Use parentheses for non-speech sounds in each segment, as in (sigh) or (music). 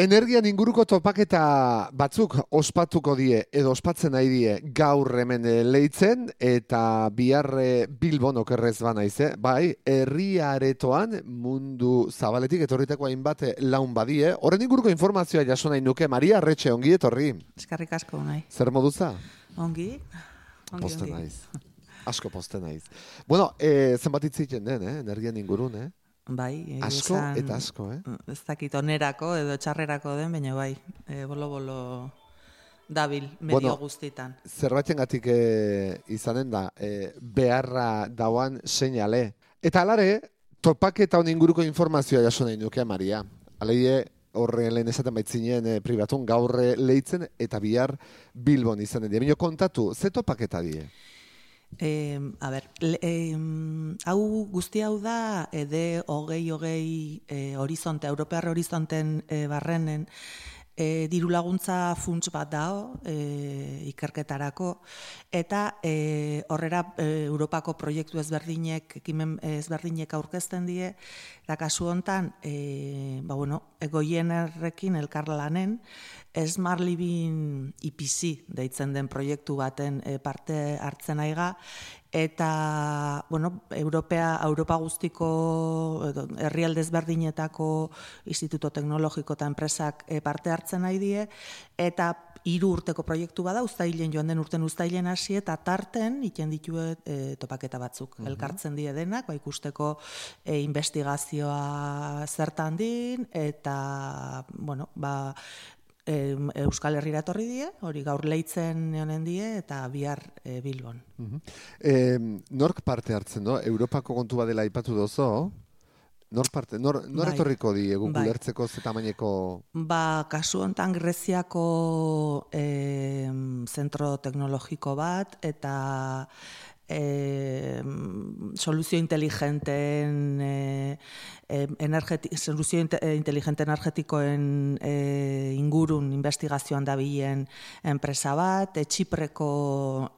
Energian inguruko topaketa batzuk ospatuko die edo ospatzen nahi die gaur hemen eh, leitzen eta biharre eh, Bilbon okerrez bana ize. Bai, herriaretoan mundu zabaletik etorriteko hainbat eh, laun badie. Horren inguruko informazioa jaso nahi nuke Maria Arretxe ongi etorri. Eskarrik asko nahi. Zer moduza? Ongi. ongi poste naiz. Asko poste naiz. Bueno, eh, zenbat itzitzen den, eh? energian ingurun, eh? Bai, asko eta asko, eh? Mm, ez dakit onerako edo txarrerako den, baina bai, e, bolo-bolo dabil medio bueno, guztitan. Zerbatzen gatik e, izanen da, e, beharra dauan seinale. Eta alare, topaketa hon inguruko informazioa jaso nahi nuke, Maria. Aleie, horre lehen esaten baitzinen e, privatun, gaurre leitzen eta bihar bilbon izanen dira. kontatu, ze topaketa die? Eh, a ber, eh, hau guzti hau da ede hogei hogei eh, horizonte, europear horizonten eh, barrenen e, diru laguntza funts bat dao e, ikerketarako. Eta e, horrera e, Europako proiektu ezberdinek ekimen ezberdinek aurkezten die. Eta kasu hontan e, ba bueno egoienerrekin elkarlanen Smart Living IPC deitzen den proiektu baten e, parte hartzen aiga eta bueno, Europea, Europa guztiko herrialde ezberdinetako instituto teknologiko eta enpresak e, parte hartzen nahi die. Eta hiru urteko proiektu bada uztailen joan den urten uztailen hasi eta tarten iten ditu e, topaketa batzuk. Mm elkartzen die denak ba ikusteko e, investigazioa zertan din eta bueno ba e, Euskal Herrira etorri die, hori gaur leitzen honen die eta bihar e, Bilbon. e, nork parte hartzen do? Europako kontu badela aipatu dozo? Nor parte, nor, nor bai. etorriko di egun bai. gulertzeko ze tamaineko? Ba, kasu hontan Greziako e, zentro teknologiko bat eta e, soluzio inteligenten e, energeti, soluzio inteligente energetikoen e, ingurun investigazioan dabilen enpresa bat, e, Txipreko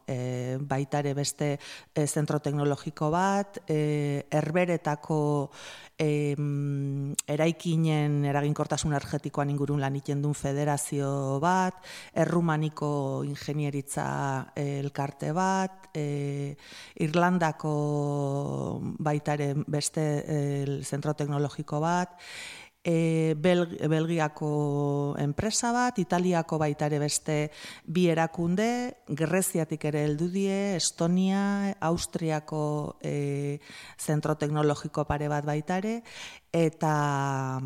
e, baitare beste e, zentro teknologiko bat, e, erberetako e, eraikinen eraginkortasun energetikoan ingurun lan duen federazio bat, errumaniko ingenieritza elkarte bat, e, Irlandako baitare beste el zentro teknologiko bat, e, Belgiako enpresa bat, Italiako baita ere beste bi erakunde, Greziatik ere heldu die, Estonia, Austriako e, zentro teknologiko pare bat baita ere, eta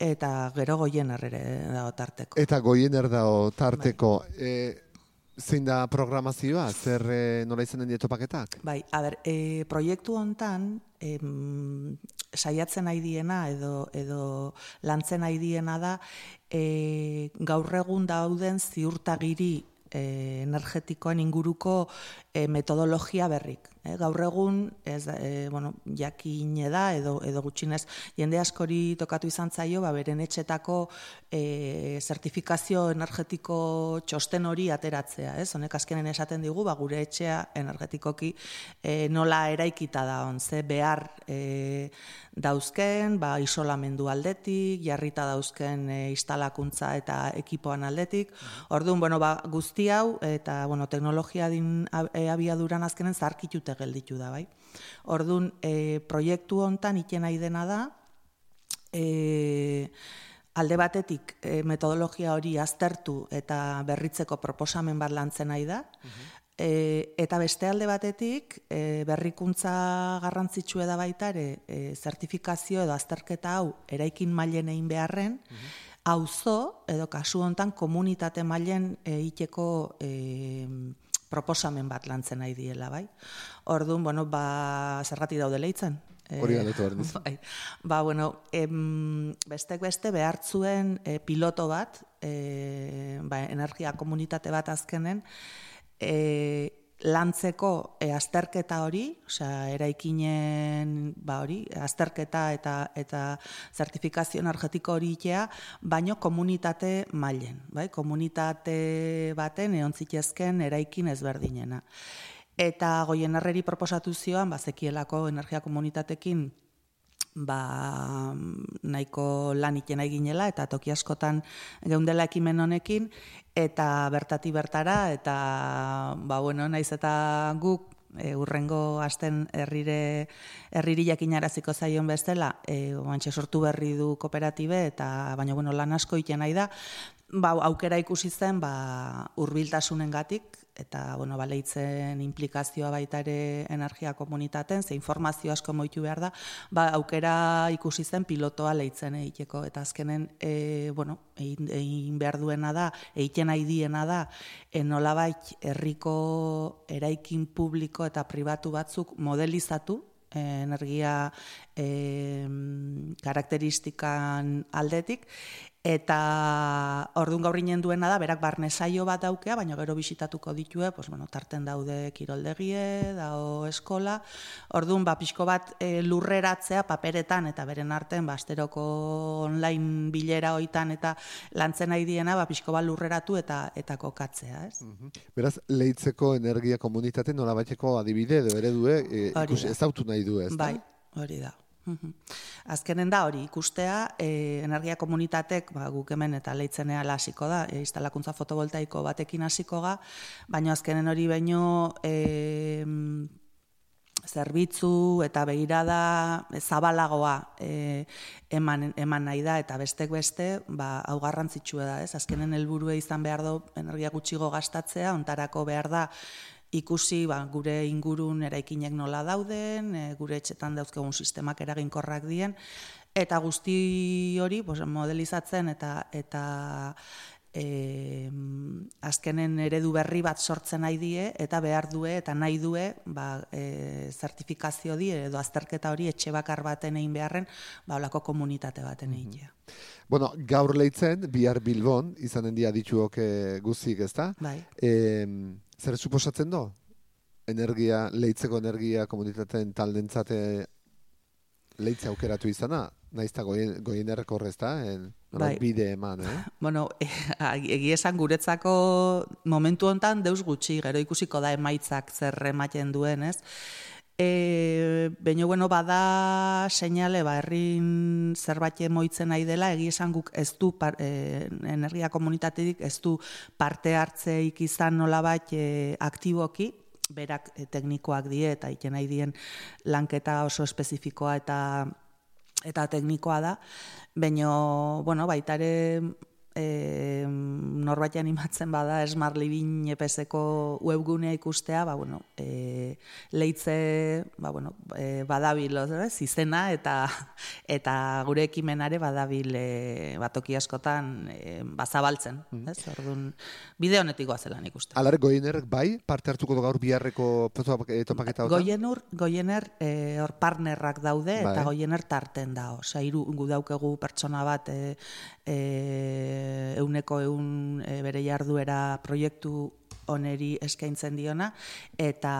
eta gero goiener ere dago tarteko. Eta goiener dago tarteko. Bai. E, zein da programazioa, zer e, nola izanen dieto paketak? Bai, a ber, e, proiektu hontan, em, saiatzen nahi diena edo, edo lantzen nahi diena da e, gaur egun dauden ziurtagiri e, energetikoen inguruko e, metodologia berrik. E, gaur egun, ez, e, bueno, jakin da, edo, edo gutxinez, jende askori tokatu izan zaio, ba, beren etxetako e, zertifikazio energetiko txosten hori ateratzea. Ez? Honek azkenen esaten digu, ba, gure etxea energetikoki e, nola eraikita da on, ze behar e, dauzken, ba, isolamendu aldetik, jarrita dauzken e, instalakuntza eta ekipoan aldetik. Orduan, bueno, ba, guzti hau, eta bueno, teknologia din e, abiaduran azkenen zarkitute gelditu da, bai. Orduan, e, proiektu hontan iten nahi dena da, e, alde batetik e, metodologia hori aztertu eta berritzeko proposamen bat lantzen nahi da, E, eta beste alde batetik, e, berrikuntza garrantzitsua da baita ere, e, zertifikazio edo azterketa hau eraikin mailen egin beharren, auzo edo kasu hontan komunitate mailen egiteko e, proposamen bat lantzen nahi diela, bai. Orduan, bueno, ba, zerrati daude leitzen. Hori galdetu (laughs) bai. Ba, bueno, em, bestek beste behartzuen e, piloto bat, e, ba, energia komunitate bat azkenen, e, lantzeko e, azterketa hori, osea eraikinen ba hori, azterketa eta eta zertifikazio energetiko hori itea, baino komunitate mailen, bai? Komunitate baten egon zitezken eraikin ezberdinena. Eta goien proposatu zioan, ba, zekielako energia komunitatekin ba, nahiko lan ikena eginela eta toki askotan geundela ekimen honekin eta bertati bertara eta ba bueno, naiz eta guk e, urrengo asten herrire herriri jakinaraziko zaion bestela, e, sortu berri du kooperatibe eta baina bueno, lan asko iten nahi da, ba, aukera ikusi zen ba, urbiltasunengatik eta bueno, baleitzen implikazioa baita ere energia komunitaten, ze informazio asko moitu behar da, ba, aukera ikusi zen pilotoa leitzen egiteko, eta azkenen, e, bueno, egin, egin behar duena da, egiten nahi diena da, e, nolabait herriko eraikin publiko eta pribatu batzuk modelizatu, energia e, karakteristikan aldetik, Eta orduan gaur inen duena da, berak barne saio bat daukea, baina gero bisitatuko ditue, pues, bueno, tarten daude kiroldegie, dao eskola. Orduan, ba, pixko bat e, lurreratzea paperetan eta beren artean, ba, asteroko online bilera hoitan eta lantzen nahi diena, ba, pixko bat lurreratu eta eta kokatzea, ez? Beraz, lehitzeko energia komunitate nola bateko adibide, edo ere due, e, ez dautu nahi du, ez Bai, hori da. Azkenen da hori ikustea, e, energia komunitatek, ba, guk hemen eta leitzenea hasiko da, e, instalakuntza fotovoltaiko batekin hasiko ga, baina azkenen hori baino e, zerbitzu eta begirada zabalagoa e, eman, eman nahi da, eta bestek beste, ba, hau garrantzitsua da, ez? Azkenen helburua izan behar da energia gutxigo gastatzea, ontarako behar da, ikusi ba, gure ingurun eraikinek nola dauden, e, gure etxetan dauzkegun sistemak eraginkorrak dien, eta guzti hori pues, modelizatzen eta eta e, azkenen eredu berri bat sortzen nahi die, eta behar due eta nahi due ba, e, zertifikazio di edo azterketa hori etxe bakar baten egin beharren ba, olako komunitate baten egin. Mm Bueno, gaur lehitzen, bihar Bilbon, izanen dia dituok e, guzik, ezta? Bai. E, zer suposatzen do? Energia, leitzeko energia komunitateen taldentzate leitze aukeratu izana? Naizta goien, goien errekorrezta, en, bai. bide eman, eh? (laughs) Bueno, (laughs) egi esan guretzako momentu hontan deus gutxi, gero ikusiko da emaitzak zer ematen duen, ez? E, Baina, bueno, bada seinale, ba, herrin zerbait moitzen nahi dela, egi esan guk ez du, e, energia komunitatetik ez du parte hartzeik izan nola bat e, aktiboki, berak e, teknikoak die eta iten nahi dien lanketa oso espezifikoa eta eta teknikoa da, baina, bueno, baitare e, norbait animatzen bada Smart Living epeseko webgunea ikustea, ba, bueno, e, leitze ba, bueno, e, badabil ez, izena eta eta gure ekimenare badabil e, batoki askotan e, bazabaltzen. Mm. Ez? Orduan, bide honetik goazelan ikusten. Alar, goiener bai, parte hartuko du gaur biharreko topaketa hota? Goiener, goiener e, hor partnerrak daude bai. eta goiener tarten da. Osa, iru, gu daukegu pertsona bat e, e, euneko eun e, bere jarduera proiektu oneri eskaintzen diona eta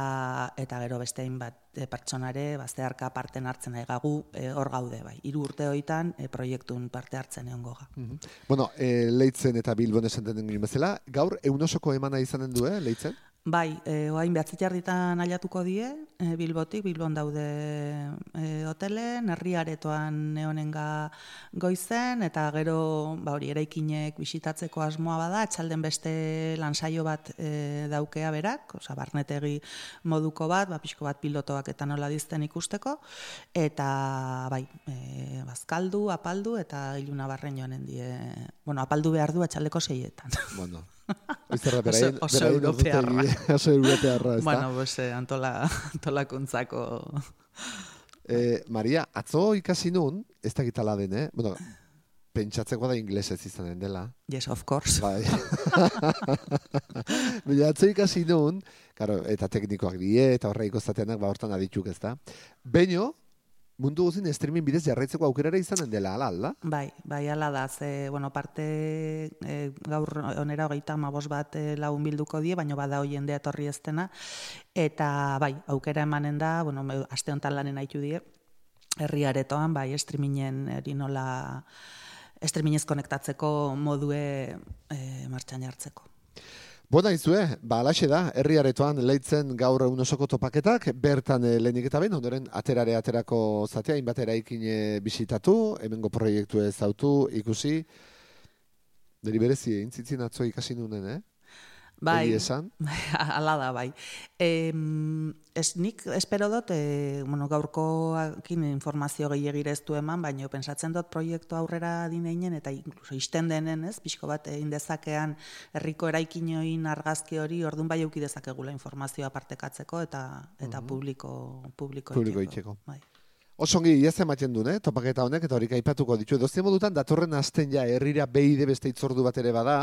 eta gero beste bat e, pertsonare baztearka parten hartzen aigagu e, hor gaude bai hiru urte hoitan e, proiektun parte hartzen egongo ga. Mm Bueno, e, leitzen eta Bilbon esan den bezala, gaur eunosoko emana izanen du, eh, leitzen? Bai, e, oain behatzit jarditan aliatuko die, e, Bilbotik, Bilbon daude e, hotelen, herriaretoan neonenga goizen, eta gero, ba hori, eraikinek bisitatzeko asmoa bada, txalden beste lansaio bat e, daukea berak, oza, barnetegi moduko bat, ba, pixko bat pilotoak eta nola dizten ikusteko, eta, bai, e, bazkaldu, apaldu, eta iluna barren joanen die, bueno, apaldu behar du atxaldeko seietan. (laughs) Bueno, (laughs) Oso, oso europearra. (laughs) Oso europearra, ez Bueno, pues, eh, antola, antola kuntzako... (laughs) Eh, Maria, atzo ikasi nun, ez da gitala den, eh? Bueno, pentsatzeko da inglesez izanen dela. Yes, of course. Bai. (laughs) Baina, atzo ikasi nun, claro, eta teknikoak die, eta horreiko zateanak, ba, hortan adituk ez da. Beino, mundu guzin streaming bidez jarraitzeko aukerara izanen dela, ala, ala? Bai, bai, ala da, ze, bueno, parte e, gaur onera hogeita amabos bat e, lagun bilduko die, baina bada hoi jendea etorri eztena, eta bai, aukera emanen da, bueno, aste honetan lanen haitu die, herriaretoan, bai, streamingen erinola, streamingez konektatzeko modue e, martxan jartzeko. Bona izue, ba, alaxe da, herriaretoan leitzen gaur egun osoko topaketak, bertan eh, lehenik eta behin, ondoren aterare aterako zatea, inbat eraikin eh, bisitatu, hemengo proiektu ezautu, ikusi, Deri berezi, intzitzin atzo ikasi nunen, eh? Bai, esan? (laughs) ala da, bai. E, es, nik espero dut, e, bueno, gaurkoakin informazio gehiagire ez du eman, baina pensatzen dut proiektu aurrera dineinen, eta inkluso izten denen, ez, pixko bat egin dezakean herriko eraikinioin argazki hori, ordun bai euki dezakegula informazioa partekatzeko, eta eta publiko, publiko, publiko itxeko. Bai. Osongi, iaz ematen du, ne? topaketa honek, eta horik aipatuko ditu. Dozien modutan, datorren azten ja herrira behide beste itzordu bat ere bada,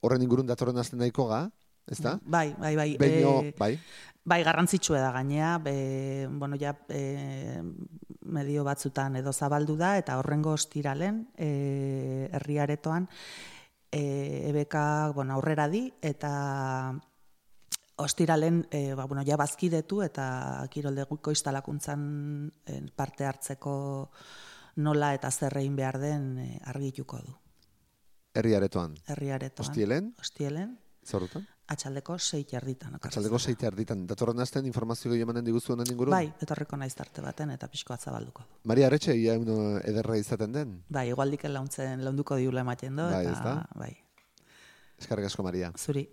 horren ingurun datorren azten nahiko ga, ez da? Bai, bai, bai. Beino, e, bai. Bai, garrantzitsua da gainea, be, bueno, ja, e, medio batzutan edo zabaldu da, eta horrengo ostiralen, e, herriaretoan, e, ebeka, bueno, aurrera di, eta ostiralen, e, ba, bueno, ja bazkidetu, eta kiroldeguko instalakuntzan parte hartzeko nola eta zerrein behar den argituko du. Herriaretoan. Herriaretoan. Ostielen? Ostielen. Zorrutan? Atxaldeko zeite erditan. Atxaldeko zeite erditan. Datorren azten informazio gehi emanen diguzu honen inguru? Bai, etorriko naiz tarte baten eta pixko atzabalduko. Maria Arretxe, ia uno ederra izaten den? Bai, igualdik launtzen launduko diula ematen do. Bai, eta? Bai. Eskarrik asko, Maria. Zuri.